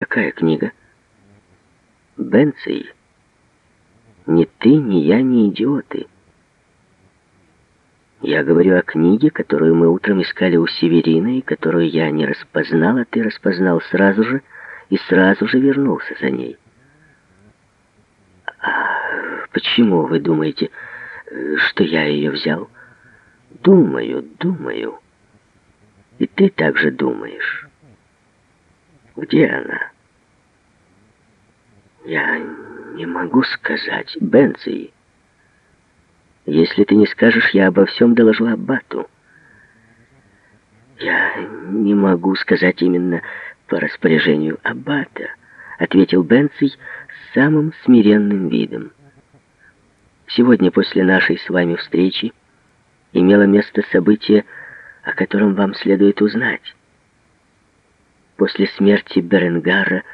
Какая книга? Бенций. Ни ты, ни я, ни идиоты. Я говорю о книге, которую мы утром искали у Северина, и которую я не распознал, а ты распознал сразу же, и сразу же вернулся за ней. А почему вы думаете, что я ее взял? Думаю, думаю. И ты также думаешь. Где она? Я не могу сказать. Бенций. Если ты не скажешь, я обо всем доложу Аббату. Я не могу сказать именно по распоряжению Аббата, ответил Бенций самым смиренным видом. Сегодня после нашей с вами встречи имело место событие, о котором вам следует узнать после смерти Беренгара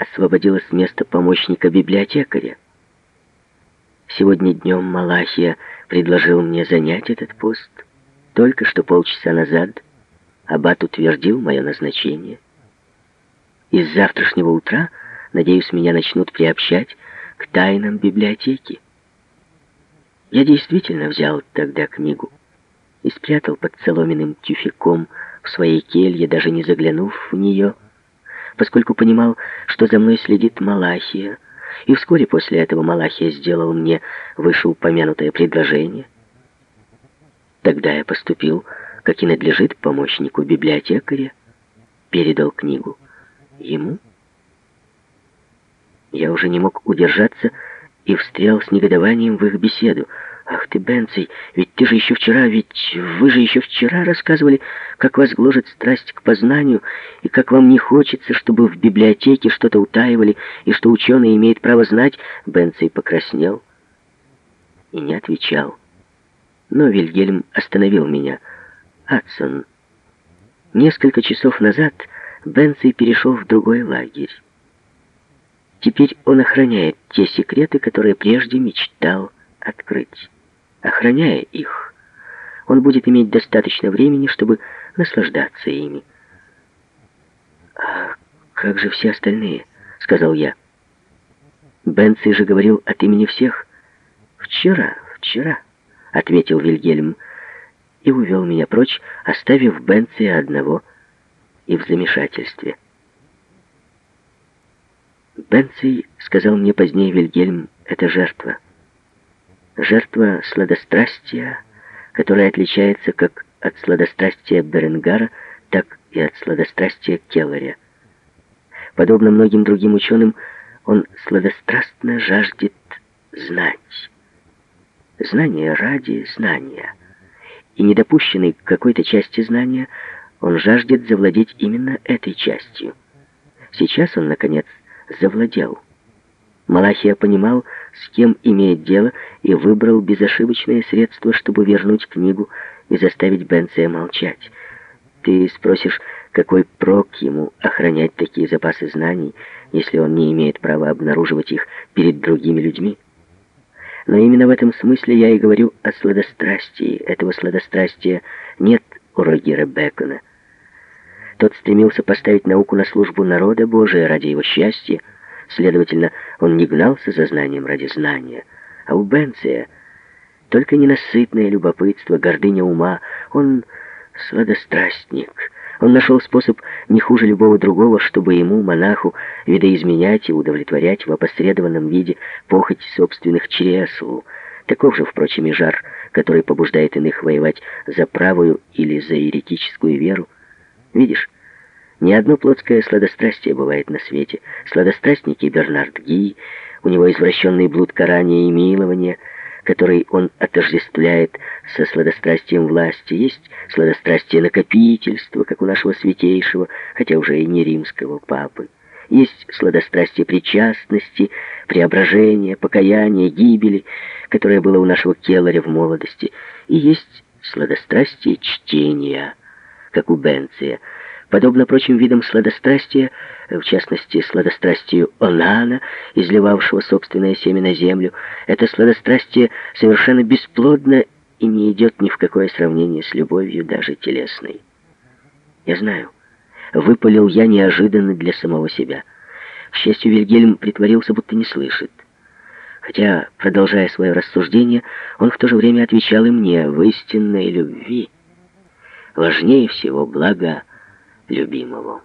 освободилось место помощника библиотекаря. Сегодня днем Малахия предложил мне занять этот пост. Только что полчаса назад Аббат утвердил мое назначение. И с завтрашнего утра, надеюсь, меня начнут приобщать к тайнам библиотеки. Я действительно взял тогда книгу и спрятал под соломенным тюфяком в своей келье, даже не заглянув в нее, поскольку понимал, что за мной следит Малахия, и вскоре после этого Малахия сделал мне вышеупомянутое предложение. Тогда я поступил, как и надлежит помощнику библиотекаря, передал книгу ему. Я уже не мог удержаться и встрял с негодованием в их беседу — «Ах ты, Бенций, ведь ты же еще вчера, ведь вы же еще вчера рассказывали, как вас гложет страсть к познанию, и как вам не хочется, чтобы в библиотеке что-то утаивали, и что ученый имеет право знать». Бенций покраснел и не отвечал. Но Вильгельм остановил меня. «Адсон, несколько часов назад Бенций перешел в другой лагерь. Теперь он охраняет те секреты, которые прежде мечтал открыть». Охраняя их, он будет иметь достаточно времени, чтобы наслаждаться ими. «А как же все остальные?» — сказал я. Бенци же говорил от имени всех. «Вчера, вчера», — ответил Вильгельм и увел меня прочь, оставив Бенци одного и в замешательстве. Бенций, сказал мне позднее Вильгельм, — это жертва жертва сладострастия, которая отличается как от сладострастия Беренгара, так и от сладострастия Келларя. Подобно многим другим ученым, он сладострастно жаждет знать. Знание ради знания. И недопущенный к какой-то части знания, он жаждет завладеть именно этой частью. Сейчас он, наконец, завладел. Малахия понимал, с кем имеет дело, и выбрал безошибочное средство, чтобы вернуть книгу и заставить Бенция молчать. Ты спросишь, какой прок ему охранять такие запасы знаний, если он не имеет права обнаруживать их перед другими людьми? Но именно в этом смысле я и говорю о сладострастии. Этого сладострастия нет у Рогера Бекона. Тот стремился поставить науку на службу народа Божия ради его счастья, Следовательно, он не гнался за знанием ради знания, а у Бенция только ненасытное любопытство, гордыня ума. Он сладострастник. Он нашел способ не хуже любого другого, чтобы ему, монаху, видоизменять и удовлетворять в опосредованном виде похоть собственных чресл. Таков же, впрочем, и жар, который побуждает иных воевать за правую или за еретическую веру. Видишь, ни одно плотское сладострастие бывает на свете. Сладострастники Бернард Ги, у него извращенный блуд карания и милования, который он отождествляет со сладострастием власти. Есть сладострастие накопительства, как у нашего святейшего, хотя уже и не римского папы. Есть сладострастие причастности, преображения, покаяния, гибели, которое было у нашего Келларя в молодости. И есть сладострастие чтения, как у Бенция, Подобно прочим видам сладострастия, в частности, сладострастию Онана, изливавшего собственное семя на землю, это сладострастие совершенно бесплодно и не идет ни в какое сравнение с любовью, даже телесной. Я знаю, выпалил я неожиданно для самого себя. К счастью, Вильгельм притворился, будто не слышит. Хотя, продолжая свое рассуждение, он в то же время отвечал и мне в истинной любви. Важнее всего благо любимого.